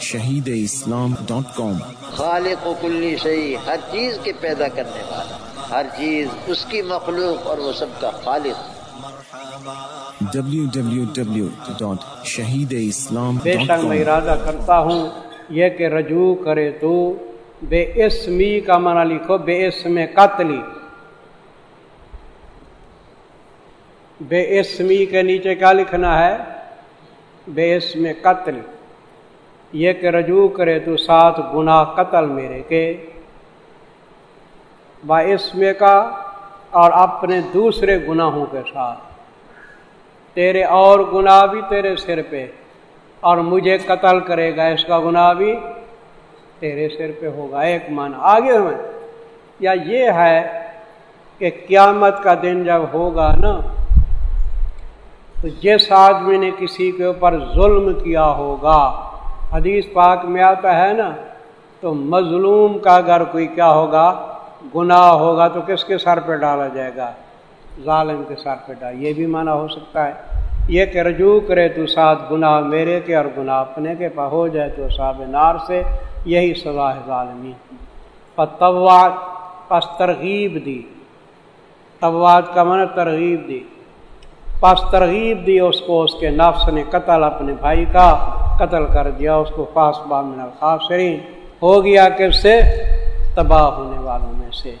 شہید اسلام ڈاٹ کام خالق و کلی شہی ہر چیز کے پیدا کرنے والا ہر چیز اس کی مخلوق اور وہ سب کا خالق۔ شہید اسلام بے شک میں ارادہ کرتا ہوں یہ کہ رجوع کرے تو بے اسمی کا منع لکھو بے اسم قتلی بے اسمی کے نیچے کیا لکھنا ہے؟ بے اسم قتل۔ یہ کہ رجوع کرے تو ساتھ گناہ قتل میرے کے۔ با اسم کا اور اپنے دوسرے گناہوں کے ساتھ۔ تیرے اور گناہ بھی تیرے سر پہ۔ اور مجھے قتل کرے گا، اس کا گناہ بھی تیرے سر پہ ہوگا۔ ایک من آگے ہمیں یا یہ ہے کہ قیامت کا دن جب ہوگا نا، تو جس آدمی نے کسی کے اوپر ظلم کیا ہوگا حدیث پاک میں آتا ہے نا، تو مظلوم کا اگر کوئی کیا ہوگا، گناہ ہوگا، تو کس کے سر پہ ڈالا جائے گا؟ ظالم کے سر پہ ڈال یہ بھی مانا ہو سکتا ہے۔ یہ کہ رجوع کرے تو ساتھ گناہ میرے کے اور گناہ اپنے کے، پا ہو جائے تو صاب نار سے یہی سزا ہے ظالمی طوات پس ترغیب دی۔ طوات کا من ترغیب دی۔ پس ترغیب دی، اس کو اس کے نفس نے قتل اپنے بھائی کا، قتل کر دیا، اس کو خاص بامن الخاصرین ہو گیا کہ سے تباہ ہونے والوں میں سے۔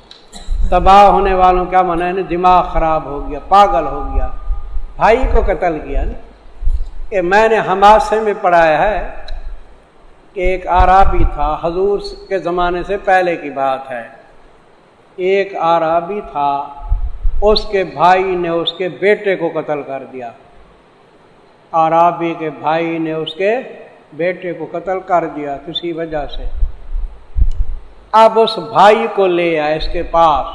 تباہ ہونے والوں کیا منع ہے؟ دماغ خراب ہو گیا، پاگل ہو گیا۔ بھائی کو قتل کیا نا؟ کہ میں نے ہماسے میں پڑھایا ہے کہ ایک آرابی تھا، حضور کے زمانے سے پہلے کی بات ہے۔ ایک آرابی تھا اس کے بھائی نے اس کے بیٹے کو قتل کر دیا۔ آرابی کے بھائی نے اس کے بیٹے کو قتل کر دیا کسی وجہ سے۔ اب اس بھائی کو لے آئے اس کے پاس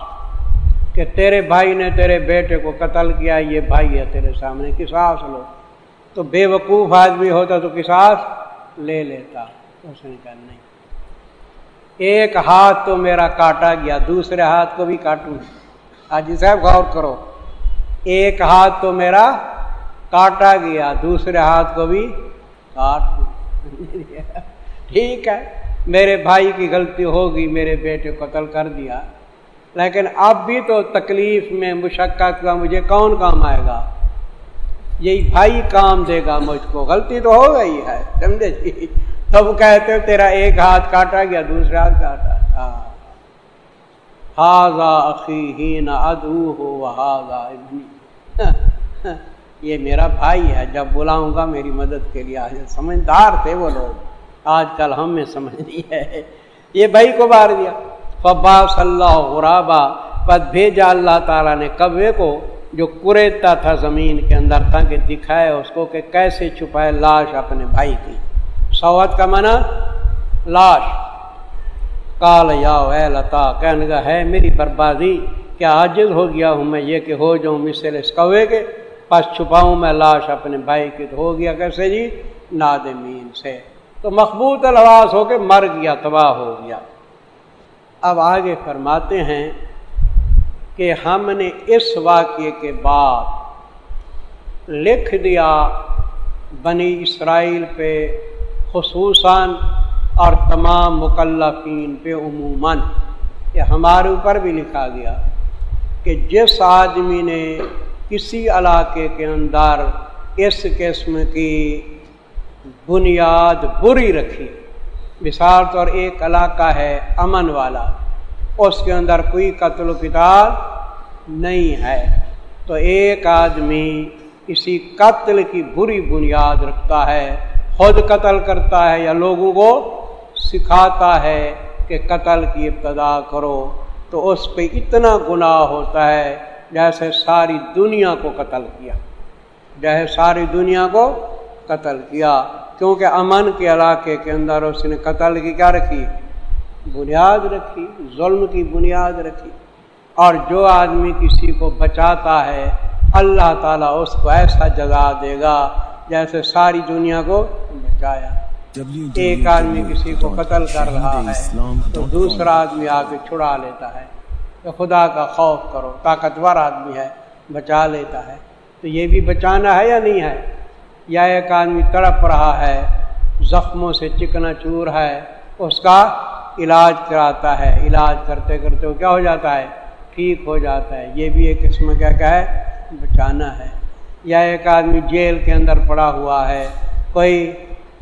کہ تیرے بھائی نے تیرے بیٹے کو قتل کیا، یہ بھائی ہے تیرے سامنے، کساس لو۔ تو بے وقوف آدمی ہوتا تو کساس لے لیتا۔ اس نے کہا نہیں۔ ایک ہاتھ تو میرا کاٹا گیا، دوسرے ہاتھ کو بھی کاٹوں۔ حاجی صاحب غور کرو۔ ایک ہاتھ تو میرا کاٹا گیا، دوسرے ہاتھ کو بھی کاٹ ٹھیک ہے، میرے بھائی کی غلطی ہوگی، میرے بیٹے کو قتل کر دیا۔ لیکن اب بھی تو تکلیف میں مشقت کا مجھے کون کام آئے گا؟ یہی بھائی کام دے گا، مجھ کو غلطی تو ہو گئی ہے، سمجھے جی؟ تب کہتے تیرا ایک ہاتھ کاٹا گیا دوسرا ہاتھ کاٹا۔ ہاں۔ ہی نہ ادو ہو ابنی یہ میرا بھائی ہے، جب بلاؤں گا میری مدد کے لیے. آج سمجھدار تھے وہ لوگ۔ آج کل ہم میں سمجھ نہیں ہے۔ یہ بھائی کو بار دیا۔ فبا صلی اللہ غرابا۔ پد بھیجا اللہ تعالیٰ نے کبے کو جو کریتا تھا زمین کے اندر، تاکہ دکھائے اس کو کہ کیسے چھپائے لاش اپنے بھائی کی۔ سوت کا منع لاش۔ کال یا اے لتا کہنے کا ہے میری بربادی، کیا عاجز ہو گیا ہوں میں؟ یہ کہ ہو جاؤں مثل اس کوے کے، پس چھپاؤں میں لاش اپنے بھائی کی تو ہو گیا کیسے جی؟ نادمین سے۔ تو مقبوط الواس ہو کے مر گیا، تباہ ہو گیا۔ اب آگے فرماتے ہیں کہ ہم نے اس واقعے کے بعد لکھ دیا بنی اسرائیل پہ، خصوصاً اور تمام مکلفین پہ عموماً یہ ہمارے اوپر بھی لکھا گیا کہ جس آدمی نے کسی علاقے کے اندر اس قسم کی بنیاد بری رکھی، مثال طور ایک علاقہ ہے امن والا، اس کے اندر کوئی قتل و کتاب نہیں ہے، تو ایک آدمی کسی قتل کی بری بنیاد رکھتا ہے، خود قتل کرتا ہے یا لوگوں کو سکھاتا ہے کہ قتل کی ابتدا کرو، تو اس پہ اتنا گناہ ہوتا ہے جیسے ساری دنیا کو قتل کیا۔ جیسے ساری دنیا کو قتل کیا۔ کیونکہ امن کے علاقے کے اندر اس نے قتل کی کیا رکھی؟ بنیاد رکھی، ظلم کی بنیاد رکھی۔ اور جو آدمی کسی کو بچاتا ہے، اللہ تعالیٰ اس کو ایسا جگہ دے گا جیسے ساری دنیا کو بچایا۔ ایک آدمی کسی کو قتل کر رہا ہے تو دوسرا آدمی آ کے چھڑا لیتا ہے تو خدا کا خوف کرو طاقتور آدمی ہے بچا لیتا ہے۔ تو یہ بھی بچانا ہے یا نہیں ہے؟ یا ایک آدمی تڑپ رہا ہے زخموں سے چکنا چور ہے اس کا علاج کراتا ہے۔ علاج کرتے کرتے وہ کیا ہو جاتا ہے؟ ٹھیک ہو جاتا ہے۔ یہ بھی ایک قسم کیا کہ ہے؟ بچانا ہے۔ یا ایک آدمی جیل کے اندر پڑا ہوا ہے کوئی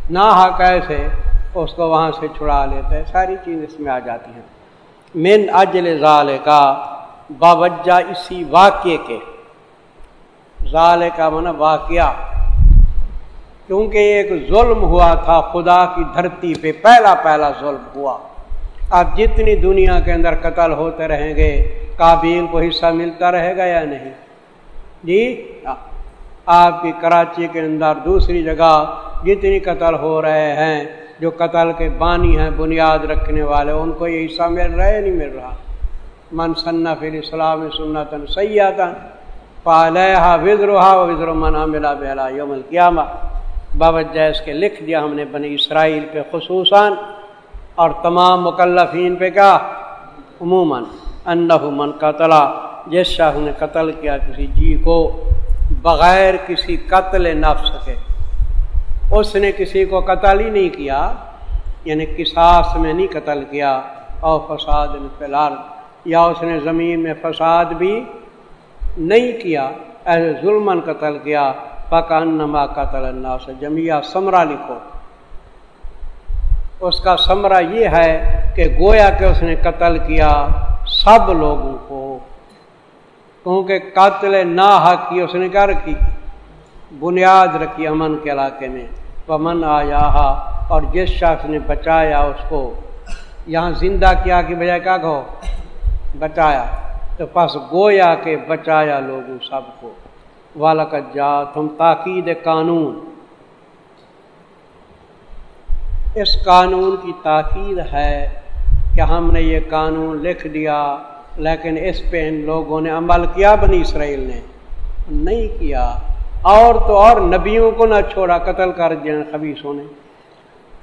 نہ کیسے اس کو وہاں سے چھڑا لیتا ہے۔ ساری چیز اس میں آ جاتی ہیں۔ من اجل ظال کا باوجہ اسی واقعے کے۔ ظال کا من واقعہ۔ کیونکہ ایک ظلم ہوا تھا، خدا کی دھرتی پہ پہلا پہلا ظلم ہوا۔ اب جتنی دنیا کے اندر قتل ہوتے رہیں گے کابین کو حصہ ملتا رہے گا یا نہیں؟ جی آپ کی کراچی کے اندر دوسری جگہ جتنی قتل ہو رہے ہیں، جو قتل کے بانی ہیں بنیاد رکھنے والے، ان کو یہ حصہ مل رہا ہے نہیں مل رہا؟ من صنف اسلام سنتن سیاتن پالحا وزرا وزر من ملا بہلا یوم القیامہ۔ باوجہ اس کے لکھ دیا ہم نے بنی اسرائیل پہ خصوصاً اور تمام مکلفین پہ کیا؟ عموماً انہ من قتل جس شاہ نے قتل کیا کسی جی کو بغیر کسی قتل نفس کے اس نے کسی کو قتل ہی نہیں کیا یعنی کساس میں نہیں قتل کیا اور فساد فی الحال یا اس نے زمین میں فساد بھی نہیں کیا، ایسے ظلم قتل کیا پکان نما قتل اللہ سے جمعہ سمرا لکھو۔ اس کا سمرا یہ ہے کہ گویا کہ اس نے قتل کیا سب لوگوں کو، کیونکہ قاتل نہ حق کی اس نے کیا رکھی؟ بنیاد رکھی امن کے علاقے میں۔ پمن آیا اور جس شخص نے بچایا اس کو، یہاں زندہ کیا کی بجائے کیا کہو؟ بچایا۔ تو پس گویا کے بچایا لوگوں سب کو۔ والا کا جا تم تاکید قانون۔ اس قانون کی تاکید ہے کہ ہم نے یہ قانون لکھ دیا، لیکن اس پہ ان لوگوں نے عمل کیا، بنی اسرائیل نے۔ نہیں کیا۔ اور تو اور نبیوں کو نہ چھوڑا، قتل کر دیا خبیصوں نے۔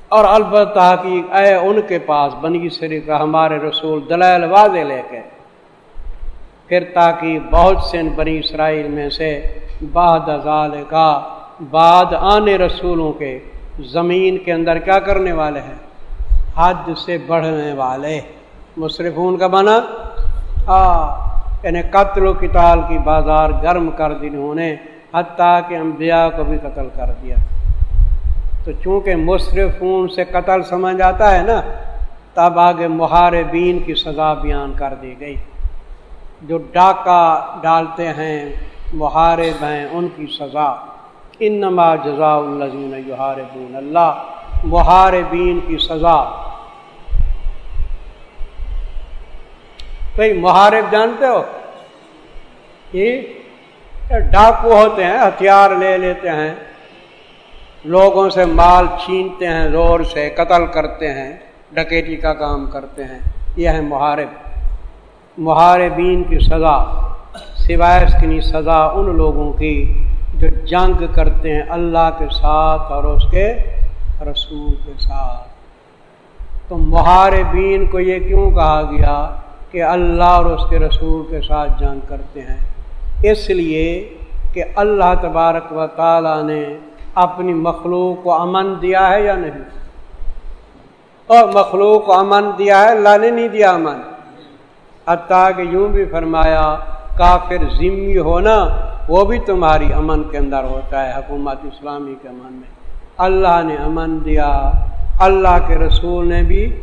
اور البتہ کی اے ان کے پاس بنی سری کا ہمارے رسول دلائل واضح لے کے، پھر تاکہ بہت سے بنی اسرائیل میں سے بعد ازال کا بعد آنے رسولوں کے زمین کے اندر کیا کرنے والے ہیں؟ حد سے بڑھنے والے۔ مصرفون کا بنا یعنی قتل و کتال کی بازار گرم کر دی انہوں نے۔ حتیٰ کہ انبیاء کو بھی قتل کر دیا۔ تو چونکہ مصرفون سے قتل سمجھ آتا ہے نا، تب آگے محاربین کی سزا بیان کر دی گئی۔ جو ڈاکہ ڈالتے ہیں، محارب ہیں، ان کی سزا۔ انما جزا الزین یحاربون اللہ، محاربین کی سزا۔ کئی محارب جانتے ہو؟ جی؟ ڈاکو ہوتے ہیں، ہتھیار لے لیتے ہیں۔ لوگوں سے مال چھینتے ہیں، زور سے قتل کرتے ہیں ڈکیٹی کا کام کرتے ہیں۔ یہ ہے محارب۔ محاربین کی سزا، سوائے اس کی سزا ان لوگوں کی جو جنگ کرتے ہیں اللہ کے ساتھ اور اس کے رسول کے ساتھ۔ تو محاربین کو یہ کیوں کہا گیا کہ اللہ اور اس کے رسول کے ساتھ جنگ کرتے ہیں؟ اس لیے کہ اللہ تبارک و تعالیٰ نے اپنی مخلوق کو امن دیا ہے یا نہیں؟ اور مخلوق کو امن دیا ہے، اللہ نے نہیں دیا امن۔ حتیٰ کہ یوں بھی فرمایا، کافر ذمی ہونا، وہ بھی تمہاری امن کے اندر ہوتا ہے، حکومت اسلامی کے امن میں۔ اللہ نے امن دیا، اللہ کے رسول نے بھی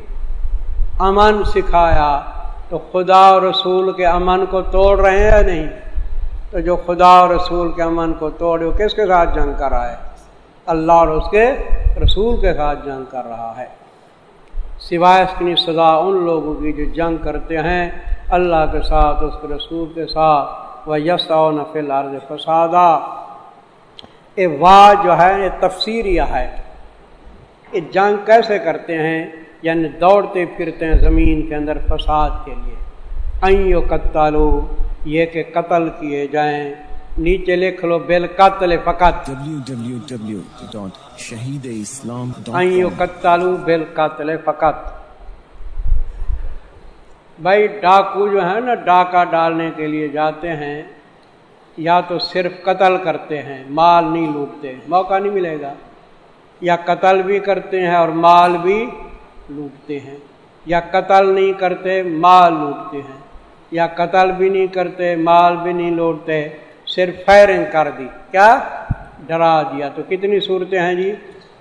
امن سکھایا۔ تو خدا رسول کے امن کو توڑ رہے ہیں یا نہیں؟ تو جو خدا و رسول کے امن کو توڑے کس کے ساتھ جنگ کر رہا ہے؟ اللہ اور اس کے رسول کے ساتھ جنگ کر رہا ہے۔ سوائے اس کی سزا ان لوگوں کی جو جنگ کرتے ہیں، اللہ کے ساتھ، اس کے رسول کے ساتھ۔ وہ یس و نفل عرض فسادہ اے واہ جو ہے، یہ تفسیریہ ہے۔ یہ جنگ کیسے کرتے ہیں؟ یعنی دوڑتے پھرتے ہیں زمین کے اندر فساد کے لیے۔ این قتالو یہ کہ قتل کیے جائیں۔ نیچے لکھ لو بل قتل فقط۔ قتالو بل قتل فقط۔ بھائی ڈاکو جو ہے نا ڈاکہ ڈالنے کے لیے جاتے ہیں یا تو صرف قتل کرتے ہیں مال نہیں لوٹتے۔ موقع نہیں ملے گا۔ یا قتل بھی کرتے ہیں اور مال بھی لوٹتے ہیں۔ یا قتل نہیں کرتے مال لوٹتے ہیں۔ یا قتل بھی نہیں کرتے، مال بھی نہیں لوٹتے، صرف فائرنگ کر دی۔ کیا؟ ڈرا دیا۔ تو کتنی صورتیں ہیں جی؟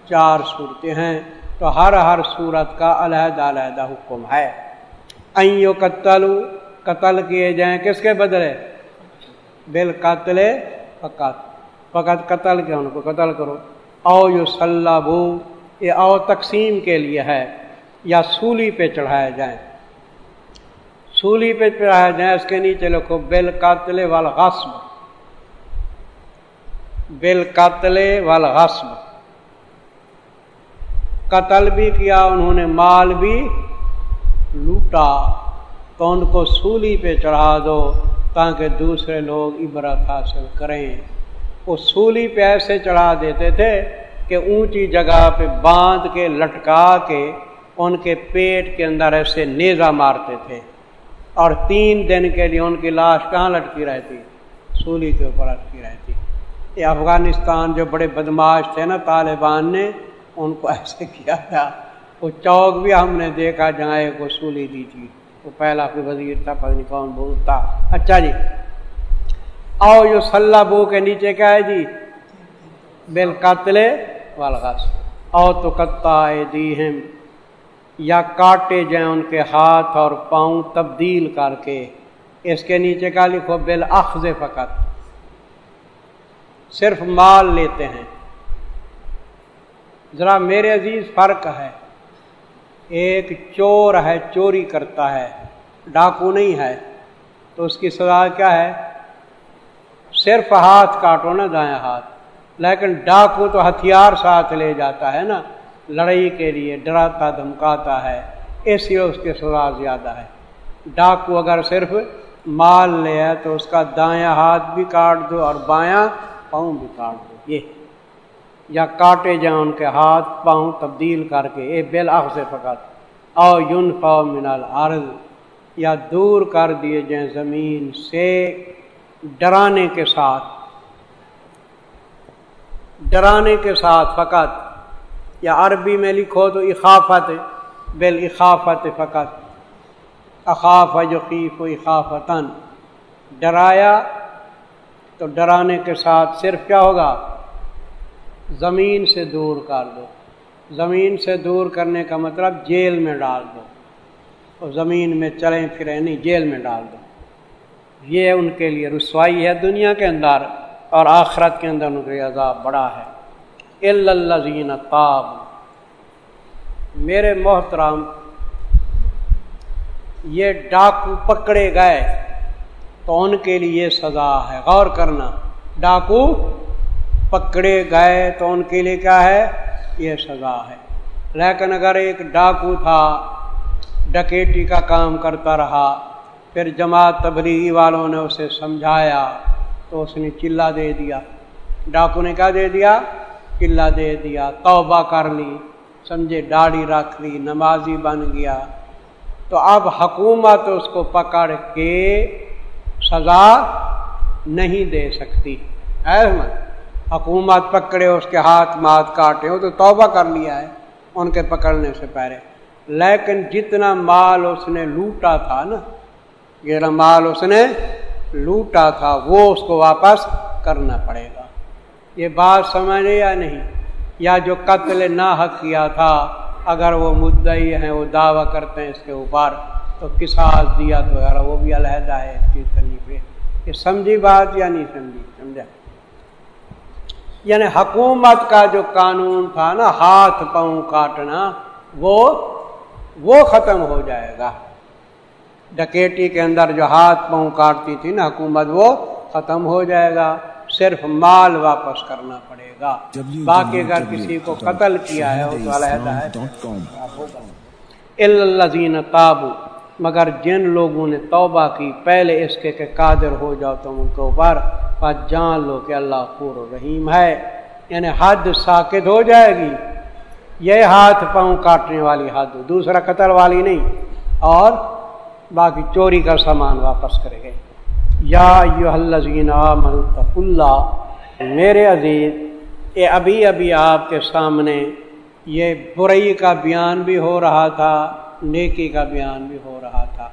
چار صورتیں ہیں۔ تو ہر ہر صورت کا علیحدہ علیحدہ حکم ہے۔ این قتل قتل کیے جائیں کس کے بدلے؟ بال قتل فقط۔ فقط قتل کیا ان کو قتل کرو۔ او یو صلاح یہ او تقسیم کے لیے ہے۔ یا سولی پہ چڑھایا جائیں۔ سولی پہ چڑھایا جائیں اس کے نیچے لکھو بل قاتل والغصب۔ بل قاتل والغصب۔ قتل بھی کیا، انہوں نے مال بھی لوٹا۔ تو ان کو سولی پہ چڑھا دو تاکہ دوسرے لوگ عبرت حاصل کریں۔ وہ سولی پہ ایسے چڑھا دیتے تھے کہ اونچی جگہ پہ باندھ کے لٹکا کے ان کے پیٹ کے اندر ایسے نیزا مارتے تھے۔ اور تین دن کے لیے ان کی لاش کہاں لٹکی رہتی؟ سولی کے اوپر لٹکی رہتی۔ یہ افغانستان جو بڑے بدماش تھے نا طالبان نے، ان کو ایسے کیا تھا۔ وہ چوک بھی ہم نے دیکھا جہاں ایک کو سولی دی تھی۔ وہ پہلا کوئی وزیر تھا، پتہ نہیں کون بولتا اچھا جی۔ آؤ جو سلح بو کے نیچے کیا ہے جی؟ بل قاتل والغاس او تو کتا دی ہیں یا کاٹے جائیں ان کے ہاتھ اور پاؤں تبدیل کر کے، اس کے نیچے کا لکھو بل اخذ فقط۔ صرف مال لیتے ہیں۔ ذرا میرے عزیز فرق ہے۔ ایک چور ہے، چوری کرتا ہے، ڈاکو نہیں ہے۔ تو اس کی سزا کیا ہے؟ صرف ہاتھ کاٹو نا دائیں ہاتھ۔ لیکن ڈاکو تو ہتھیار ساتھ لے جاتا ہے نا۔ لڑائی کے لیے ڈراتا دھمکاتا ہے، اس لیے اس کی سزا زیادہ ہے۔ ڈاکو اگر صرف مال لے ہے تو اس کا دایاں ہاتھ بھی کاٹ دو اور بایاں پاؤں بھی کاٹ دو۔ یہ یا کاٹے جائیں ان کے ہاتھ پاؤں تبدیل کر کے اے بل سے فقط او یون فاؤ منال عرض یا دور کر دیے جائیں زمین سے ڈرانے کے ساتھ۔ ڈرانے کے ساتھ فقط یا عربی میں لکھو تو اخافت، بل اخافت فقط. اخاف یقیف و اخافتن ڈرایا تو ڈرانے کے ساتھ صرف کیا ہوگا؟ زمین سے دور کر دو. زمین سے دور کرنے کا مطلب جیل میں ڈال دو. اور زمین میں چلیں پھریں نہیں، جیل میں ڈال دو. یہ ان کے لیے رسوائی ہے دنیا کے اندر اور آخرت کے اندر ان کے عذاب بڑا ہے. الزین تاب میرے محترام یہ ڈاکو پکڑے گئے تو ان کے لیے سزا ہے۔ غور کرنا، ڈاکو پکڑے گئے تو ان کے لیے کیا ہے؟ یہ سزا ہے۔ لیکن اگر ایک ڈاکو تھا ڈکیٹی کا کام کرتا رہا، پھر جماعت تبلیغی والوں نے اسے سمجھایا تو اس نے چلا دے دیا۔ ڈاکو نے کیا دے دیا؟ قلعہ دے دیا، توبہ کر لی، سمجھے داڑھی رکھ لی، نمازی بن گیا۔ تو اب حکومت اس کو پکڑ کے سزا نہیں دے سکتی۔ احمد، حکومت پکڑے، اس کے ہاتھ مات کاٹے ہو تو توبہ کر لیا ہے ان کے پکڑنے سے پہلے۔ لیکن جتنا مال اس نے لوٹا تھا نا، جتنا مال اس نے لوٹا تھا، وہ اس کو واپس کرنا پڑے گا۔ یہ بات سمجھے یا نہیں؟ یا جو قتل نہ حق کیا تھا، اگر وہ مدعی ہیں، وہ دعویٰ کرتے ہیں اس کے اوپر، تو کساس دیا تو وہ بھی علیحدہ ہے چیز کرنی پہ۔ یہ سمجھی بات یا نہیں سمجھی؟ سمجھا؟ یعنی حکومت کا جو قانون تھا نا، ہاتھ پاؤں کاٹنا، وہ وہ ختم ہو جائے گا۔ ڈکیٹی کے اندر جو ہاتھ پاؤں کاٹتی تھی نا حکومت، وہ ختم ہو جائے گا۔ صرف مال واپس کرنا پڑے گا۔ باقی اگر کسی کو قتل کیا ہے تو علیحدہ ہے تابو مگر جن لوگوں نے توبہ کی پہلے اس کے کہ قادر ہو جاؤ تم ان کے اوپر بس جان لو کہ اللہ خور رحیم ہے۔ یعنی حد ساکت ہو جائے گی۔ یہ ہاتھ پاؤں کاٹنے والی حد دوسرا قتل والی نہیں۔ اور باقی چوری کا سامان واپس کرے گئے۔ یا اللہ۔ میرے عزیز یہ ابھی ابھی آپ کے سامنے یہ برئی کا بیان بھی ہو رہا تھا، نیکی کا بیان بھی ہو رہا تھا۔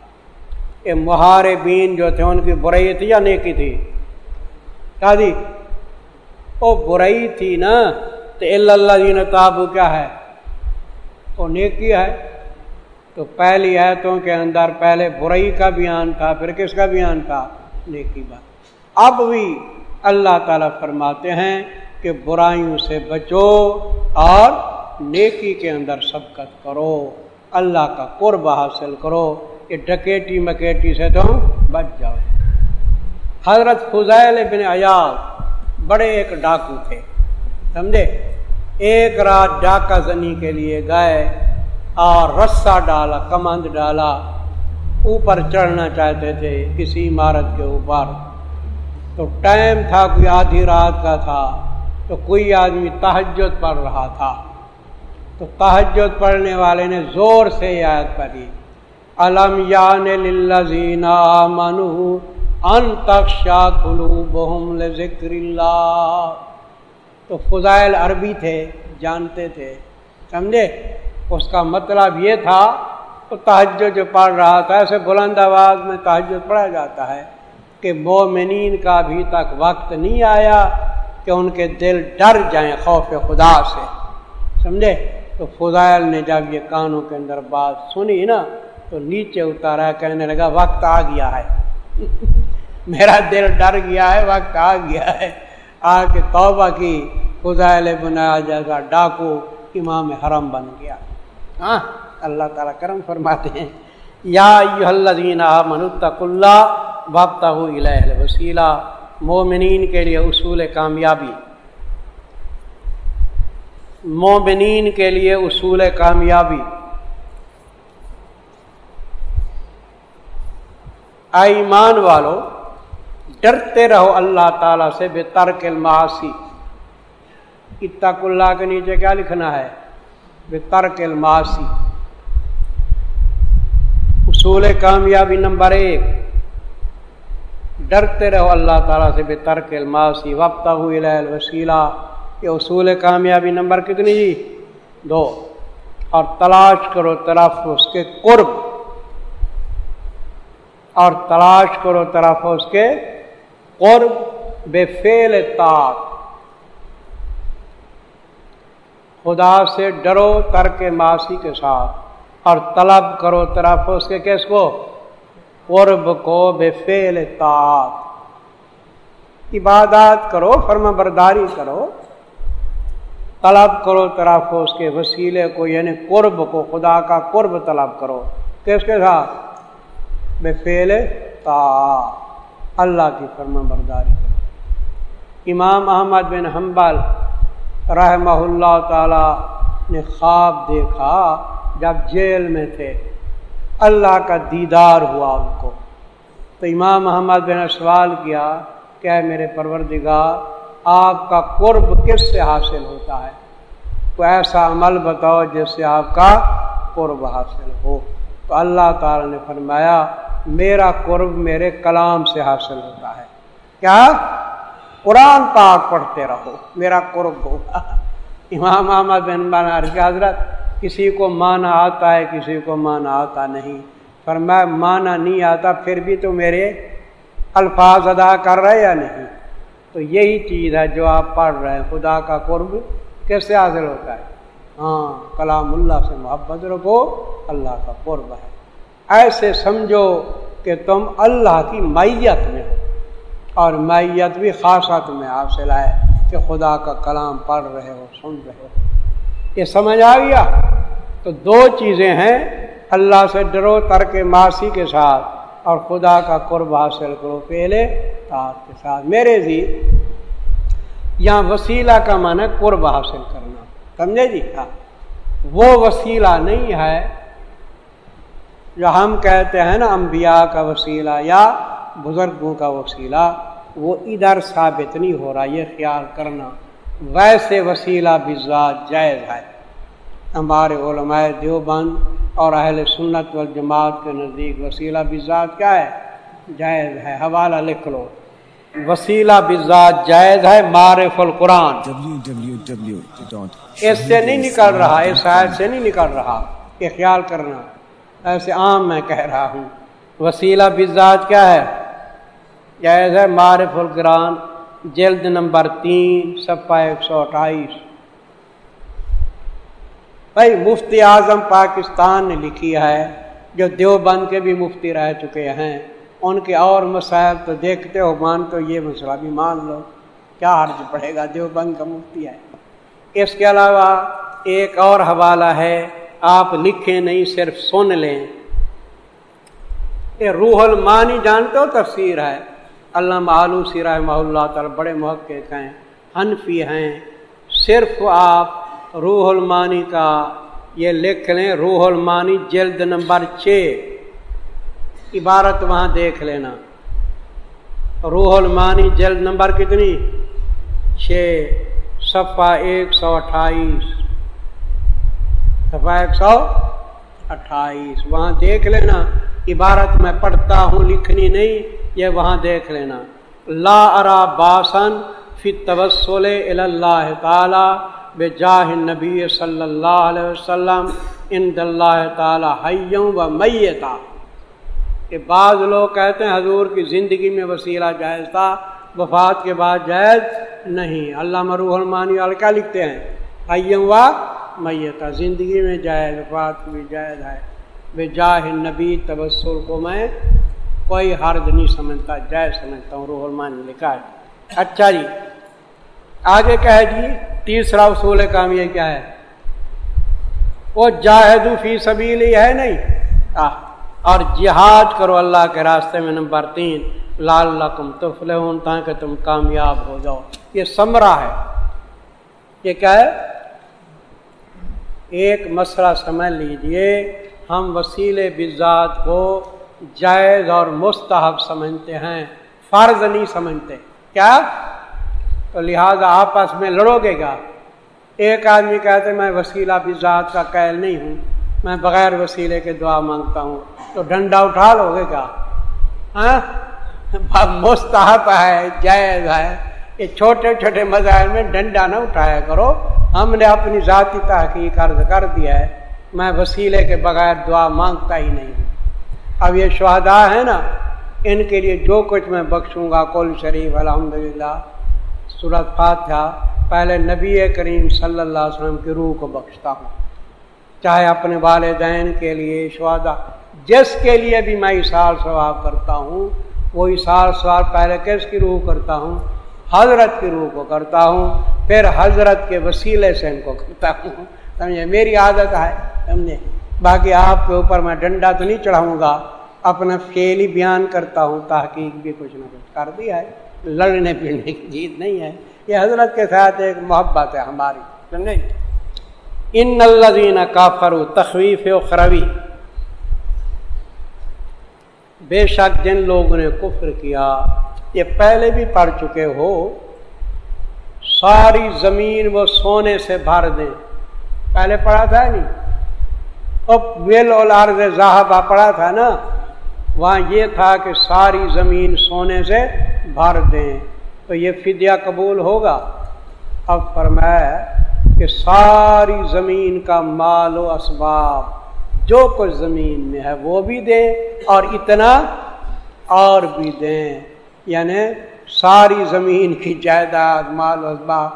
یہ مہار بین جو تھے، ان کی برائی تھی یا نیکی تھی؟ کیا جی وہ برائی تھی نا، تو اللہ جی نے تابو کیا ہے؟ وہ نیکی ہے۔ تو پہلی آیتوں کے اندر پہلے برائی کا بیان تھا، پھر کس کا بیان تھا؟ نیکی بات۔ اب بھی اللہ تعالیٰ فرماتے ہیں کہ برائیوں سے بچو اور نیکی کے اندر سبقت کرو۔ اللہ کا قرب حاصل کرو۔ کہ ڈکیٹی مکیٹی سے تم بچ جاؤ۔ حضرت فضائل بن ایاز بڑے ایک ڈاکو تھے، سمجھے؟ ایک رات ڈاکہ زنی کے لیے گئے اور رسا ڈالا، کمند ڈالا۔ اوپر چڑھنا چاہتے تھے، کسی عمارت کے اوپر۔ تو ٹائم تھا، کوئی آدھی رات کا تھا، تو کوئی آدمی تہجد پڑھ رہا تھا۔ تو تہجد پڑھنے والے نے زور سے یاد پڑھی علم یان للذین آمنوا ان تخشا قلوبهم لذکر اللہ تو فضائل عربی تھے، جانتے تھے۔ سمجھے؟ اس کا مطلب یہ تھا تو تہجد جو پڑھ رہا تھا، ایسے بلند آواز میں تہجد پڑھا جاتا ہے کہ مومنین کا بھی تک وقت نہیں آیا کہ ان کے دل ڈر جائیں خوف خدا سے۔ سمجھے؟ تو فضائل نے جب یہ کانوں کے اندر بات سنی نا، تو نیچے اتارا، کہنے لگا، وقت آ گیا ہے۔ میرا دل ڈر گیا ہے، وقت آ گیا ہے۔ آ کے توبہ کی، فضائل بنایا جیسا ڈاکو امام حرم بن گیا۔ ہاں؟ اللہ تعالیٰ کرم فرماتے ہیں۔ یا منتق اللہ وقت وسیلہ مومنین کے لیے اصول کامیابی۔ مومنین کے لیے اصول کامیابی۔ ایمان والو، ڈرتے رہو اللہ تعالی سے بے ترک الماسی اتق اللہ کے نیچے کیا لکھنا ہے؟ بے ترک الماسی اصول کامیابی نمبر ایک۔ ڈرتے رہو اللہ تعالیٰ سے بے ترک الماسی وقت وسیلہ یہ اصول کامیابی نمبر کتنی جی؟ دو۔ اور تلاش کرو طرف اس کے قرب۔ اور تلاش کرو طرف اس کے قرب۔ بے فیل طاق خدا سے ڈرو ترک ماسی کے ساتھ۔ اور طلب کرو طرف اس کے کیس کو۔ قرب کو بے فیل طاق عبادات کرو فرما برداری کرو۔ طلب کرو طرف اس کے وسیلے کو یعنی قرب کو، خدا کا قرب طلب کرو۔ کس کے ساتھ؟ بے فیل تا اللہ کی فرما برداری کرو۔ امام احمد بن حنبل رحمہ اللہ تعالی نے خواب دیکھا۔ جب جیل میں تھے۔ اللہ کا دیدار ہوا ان کو۔ تو امام محمد بن سوال کیا کہ میرے پروردگار، آپ کا قرب کس سے حاصل ہوتا ہے؟ تو ایسا عمل بتاؤ جس سے آپ کا قرب حاصل ہو۔ تو اللہ تعالی نے فرمایا، میرا قرب میرے کلام سے حاصل ہوتا ہے۔ کیا؟ قرآن پاک پڑھتے رہو، میرا قرب ہوگا۔ امام احمد بن بنا حضرت کسی کو مانا آتا ہے، کسی کو مانا آتا نہیں۔ پر میں مانا نہیں آتا، پھر بھی تو میرے الفاظ ادا کر رہے یا نہیں؟ تو یہی چیز ہے جو آپ پڑھ رہے ہیں۔ خدا کا قرب کیسے حاصل ہوتا ہے؟ ہاں کلام اللہ سے۔ محبت رکھو، اللہ کا قرب ہے۔ ایسے سمجھو کہ تم اللہ کی میت میں ہو۔ اور میت بھی خاصت میں حاصل ہے کہ خدا کا کلام پڑھ رہے ہو، سن رہے ہو۔ یہ سمجھ آ گیا؟ تو دو چیزیں ہیں اللہ سے ڈرو، ترک ماسی کے ساتھ، اور خدا کا قرب حاصل کرو پہلے تاط کے ساتھ۔ میرے جی یہاں وسیلہ کا معنی قرب حاصل کرنا۔ سمجھے جی؟ ہاں۔ وہ وسیلہ نہیں ہے جو ہم کہتے ہیں نا، انبیاء کا وسیلہ یا بزرگوں کا وسیلہ، وہ ادھر ثابت نہیں ہو رہا، یہ خیال کرنا۔ ویسے وسیلہ بزاد جائز ہے۔ ہمارے علماء دیوبند اور اہل سنت والجماعت کے نزدیک وسیلہ بزاد کیا ہے؟ جائز ہے۔ حوالہ لکھ لو۔ وسیلہ بزاد جائز ہے معرف القرآن۔ اس سے نہیں نکل رہا، اس آیت سے نہیں نکل رہا۔ یہ خیال کرنا۔ ایسے عام میں کہہ رہا ہوں۔ وسیلہ بزاد کیا ہے؟ جائز ہے معرف القرآن۔ جلد نمبر تین سپا ایک سو اٹھائیس۔ بھائی، مفتی اعظم پاکستان نے لکھی ہے، جو دیوبند کے بھی مفتی رہ چکے ہیں، ان کے اور مسائل تو دیکھتے ہو مان تو یہ مسئلہ بھی مان لو۔ کیا حرج پڑے گا؟ دیوبند کا مفتی ہے۔ اس کے علاوہ ایک اور حوالہ ہے، آپ لکھیں نہیں، صرف سن لیں۔ یہ روح المانی جانتے ہو، تفسیر ہے۔ اللہ معلوم سی رحمہ اللہ تعالی بڑے محقق ہیں، حنفی ہیں۔ صرف آپ روح المانی کا یہ لکھ لیں، روح المانی جلد نمبر چھ۔ عبارت وہاں دیکھ لینا۔ روح المانی جلد نمبر کتنی؟ چھ۔ صفحہ ایک سو اٹھائیس۔ صفحہ ایک سو اٹھائیس۔ وہاں دیکھ لینا، عبارت میں پڑھتا ہوں، لکھنی نہیں۔ یہ وہاں دیکھ لینا۔ لا ارا باسن فی توسل اللہ تعالی بے جاہ نبی صلی اللہ علیہ وسلم ان اللہ تعالی حیوں و میتا۔ کہ بعض لوگ کہتے ہیں حضور کی زندگی میں وسیلہ جائز تھا، وفات کے بعد جائز نہیں۔ اللہ مروح المانی کیا لکھتے ہیں؟ حیوں و میتا۔ زندگی میں جائز، وفات بھی جائز ہے۔ بے جاہ نبی تبسل کو میں کوئی حرد نہیں سمجھتا جائز سمجھتا ہوں روح المان نے لکھا ہے اچھا جی آگے کیا ہے جی تیسرا اصول کام یہ کیا ہے وہ جاہد فی سبیلی ہے نہیں اور جہاد کرو اللہ کے راستے میں نمبر تین لال لقم تفل تاکہ تم کامیاب ہو جاؤ یہ سمرا ہے یہ کیا ہے ایک مسئلہ سمجھ لیجیے ہم وسیلے بزاد کو جائز اور مستحب سمجھتے ہیں، فرض نہیں سمجھتے۔ کیا؟ تو لہذا آپس میں لڑو گے گا۔ ایک آدمی کہتے، میں وسیلہ بھی ذات کا قیل نہیں ہوں، میں بغیر وسیلے کے دعا مانگتا ہوں۔ تو ڈنڈا اٹھا لو گے کیا ہاں؟ مستحب ہے، جائز ہے۔ یہ چھوٹے چھوٹے مظاہر میں ڈنڈا نہ اٹھایا کرو۔ ہم نے اپنی ذاتی تحقیق عرض کر دیا ہے، میں وسیلے کے بغیر دعا مانگتا ہی نہیں ہوں۔ اب یہ شہدا ہے نا، ان کے لیے جو کچھ میں بخشوں گا کل شریف الحمد للہ صورت فاتحہ، پہلے نبی کریم صلی اللہ علیہ وسلم کی روح کو بخشتا ہوں۔ چاہے اپنے والدین کے لیے شہدا جس کے لیے بھی میں اشار ثواب کرتا ہوں، وہ اشار ثواب پہلے کس کی روح کرتا ہوں؟ حضرت کی روح کو کرتا ہوں، پھر حضرت کے وسیلے سے ان کو کرتا ہوں۔ سمجھے؟ میری عادت ہے، سمجھے؟ باقی آپ کے اوپر میں ڈنڈا تو نہیں چڑھاؤں گا، اپنا فیل ہی بیان کرتا ہوں، تحقیق بھی کچھ نہ کچھ کر دیا ہے۔ لڑنے پڑنے کی جیت نہیں ہے۔ یہ حضرت کے ساتھ ایک محبت ہے ہماری ان الزین کافر تخویف و خروی بے شک جن لوگوں نے کفر کیا، یہ پہلے بھی پڑھ چکے ہو، ساری زمین وہ سونے سے بھر دیں۔ پہلے پڑھا تھا نہیں؟ ویل زاہبہ پڑا تھا نا، وہاں یہ تھا کہ ساری زمین سونے سے بھر دیں۔ تو یہ فدیہ قبول ہوگا؟ اب فرمایا کہ ساری زمین کا مال و اسباب، جو کچھ زمین میں ہے وہ بھی دیں اور اتنا اور بھی دیں۔ یعنی ساری زمین کی جائیداد، مال و اسباب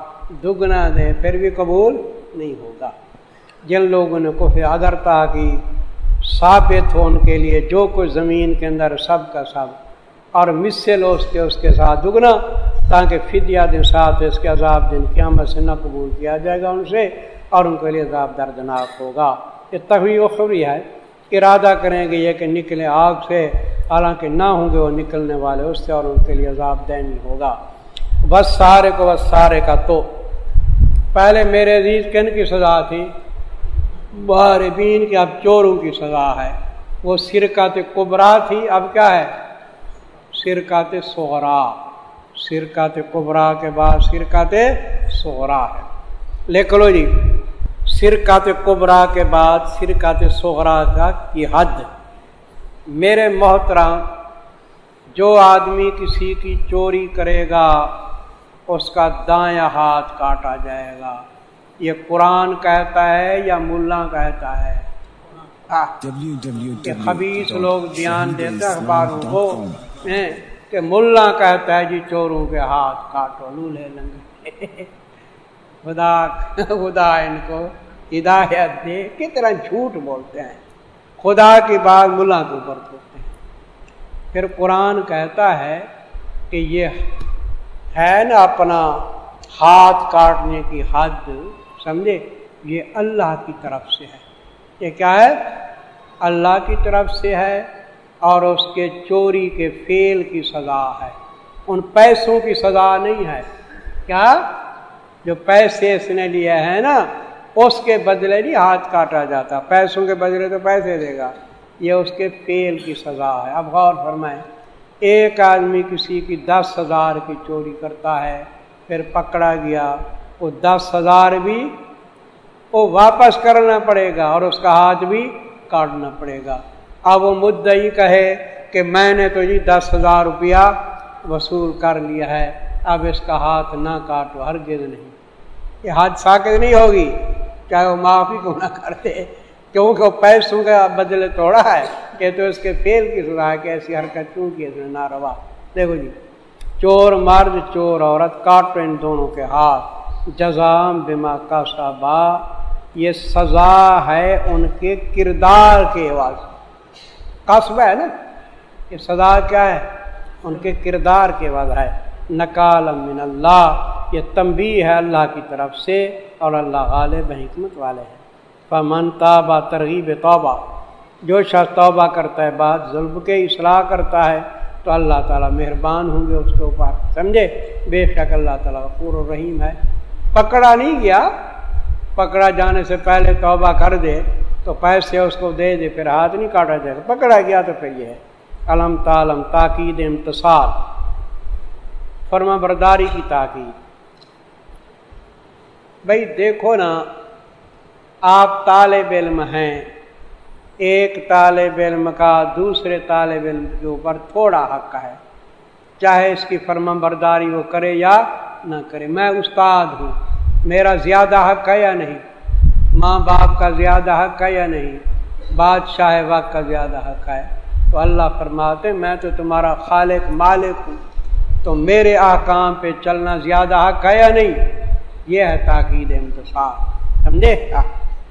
دگنا دیں، پھر بھی قبول نہیں ہوگا۔ جن لوگوں نے کفر ادرتا کی، ثابت ہو ان کے لیے جو کچھ زمین کے اندر سب کا سب، اور مصے اس کے اس کے ساتھ دگنا تاکہ فدیہ دن ساتھ اس کے عذاب دن قیامت سے نہ قبول کیا جائے گا ان سے، اور ان کے لیے عذاب دردناک ہوگا۔ یہ تبھی و خبری ہے۔ ارادہ کریں گے یہ کہ نکلے آگ سے، حالانکہ نہ ہوں گے وہ نکلنے والے اس سے، اور ان کے لیے عذاب دینی ہوگا۔ بس سارے کو بس سارے کا تو پہلے میرے عزیز کن کی سزا تھی؟ باربین کے اب چوروں کی سزا ہے۔ وہ سرکات قبرا تھی، اب کیا ہے؟ سرکات سہرا سرکات قبرا کے بعد سرکات سہرا ہے۔ لکھ لو جی سرکات قبرا کے بعد سرکات سہرا کا کی حد؟ میرے محترم، جو آدمی کسی کی چوری کرے گا، اس کا دایاں ہاتھ کاٹا جائے گا۔ یہ قرآن کہتا ہے یا ملا کہتا ہے؟ خبیص لوگ دھیان دیتے اخباروں کو کہ ملا کہتا ہے جی چوروں کے ہاتھ کاٹو لولے لنگے۔ خدا خدا ان کو ہدایت دے۔ کتنا جھوٹ بولتے ہیں۔ خدا کی بات ملا کے اوپر کرتے ہیں۔ پھر قرآن کہتا ہے کہ یہ ہے نا اپنا ہاتھ کاٹنے کی حد۔ سمجھے، یہ اللہ کی طرف سے ہے۔ یہ کیا ہے؟ اللہ کی طرف سے ہے اور اس کے چوری کے فیل کی سزا ہے۔ ان پیسوں کی سزا نہیں ہے۔ کیا؟ جو پیسے اس نے لیے ہیں نا، اس کے بدلے نہیں ہاتھ کاٹا جاتا۔ پیسوں کے بدلے تو پیسے دے گا۔ یہ اس کے فیل کی سزا ہے۔ اب غور فرمائیں، ایک آدمی کسی کی دس ہزار کی چوری کرتا ہے، پھر پکڑا گیا وہ دس ہزار بھی وہ واپس کرنا پڑے گا اور اس کا ہاتھ بھی کاٹنا پڑے گا۔ اب وہ مدعی کہے کہ میں نے تو جی دس ہزار روپیہ وصول کر لیا ہے، اب اس کا ہاتھ نہ کاٹو ہر گز نہیں۔ یہ ہاتھ ساکت نہیں ہوگی۔ چاہے وہ معافی کو نہ کرتے کیونکہ وہ پیسوں کا بدلے توڑا ہے۔ کہ تو اس کے فیل کی سزا ہے کہ ایسی حرکت کیوں کی اس نے نہ روا دیکھو جی چور مرد، چور عورت، کاٹو ان دونوں کے ہاتھ۔ جزام بما کا صابا یہ سزا ہے ان کے کردار کے واسطے۔ قصب ہے نا؟ یہ سزا کیا ہے؟ ان کے کردار کے وجہ ہے۔ نکال من اللہ، یہ تمبی ہے اللہ کی طرف سے اور اللہ غالب حکمت والے ہیں۔ فمن تابہ ترغیب توبہ، جو شخص توبہ کرتا ہے بات ظلم کے اصلاح کرتا ہے، تو اللہ تعالیٰ مہربان ہوں گے اس کے اوپر۔ سمجھے؟ بے شک اللہ تعالیٰ پور الرحیم ہے۔ پکڑا نہیں گیا، پکڑا جانے سے پہلے توبہ کر دے، تو پیسے اس کو دے دے، پھر ہاتھ نہیں کاٹا جائے گا پکڑا گیا تو پھر یہ ہے۔ علم تعلم، تاکید امتصال فرما برداری کی تاکید۔ بھائی دیکھو نا، آپ طالب علم ہیں، ایک طالب علم کا دوسرے طالب علم کے اوپر تھوڑا حق ہے۔ چاہے اس کی فرما برداری وہ کرے یا نہ کرے۔ میں استاد ہوں۔ میرا زیادہ حق ہے یا نہیں؟ ماں باپ کا زیادہ حق ہے یا نہیں؟ بادشاہ وقت کا زیادہ حق ہے۔ تو اللہ فرماتے میں تو تمہارا خالق مالک ہوں۔ تو میرے آکام پہ چلنا زیادہ حق ہے یا نہیں؟ یہ ہے تاکید امتصاف سمجھے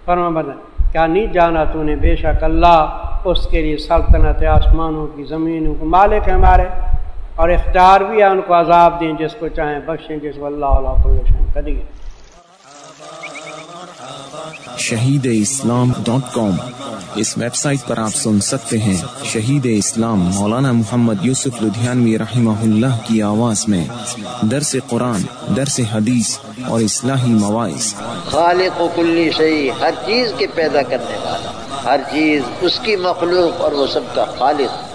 فرما بدن کیا نہیں جانا تو نے؟ بے شک اللہ اس کے لیے سلطنت آسمانوں کی زمینوں کو مالک ہے ہمارے۔ اور اختیار بھی ہے ان کو عذاب دیں جس کو چاہیں بخشیں جس کو اللہ علیہ کدی شہید اسلام ڈاٹ کام۔ اس ویب سائٹ پر آپ سن سکتے ہیں شہید اسلام مولانا محمد یوسف لدھیانوی رحمہ اللہ کی آواز میں۔ درس قرآن درس حدیث اور اصلاحی مواعث۔ خالق و کلی شہی ہر چیز کے پیدا کرنے والا ہر چیز اس کی مخلوق اور وہ سب کا خالق۔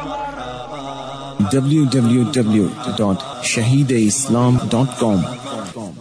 ڈبلیو ڈبلیو ڈبلیو ڈاٹ شہید اسلام ڈاٹ کام ڈاٹ کام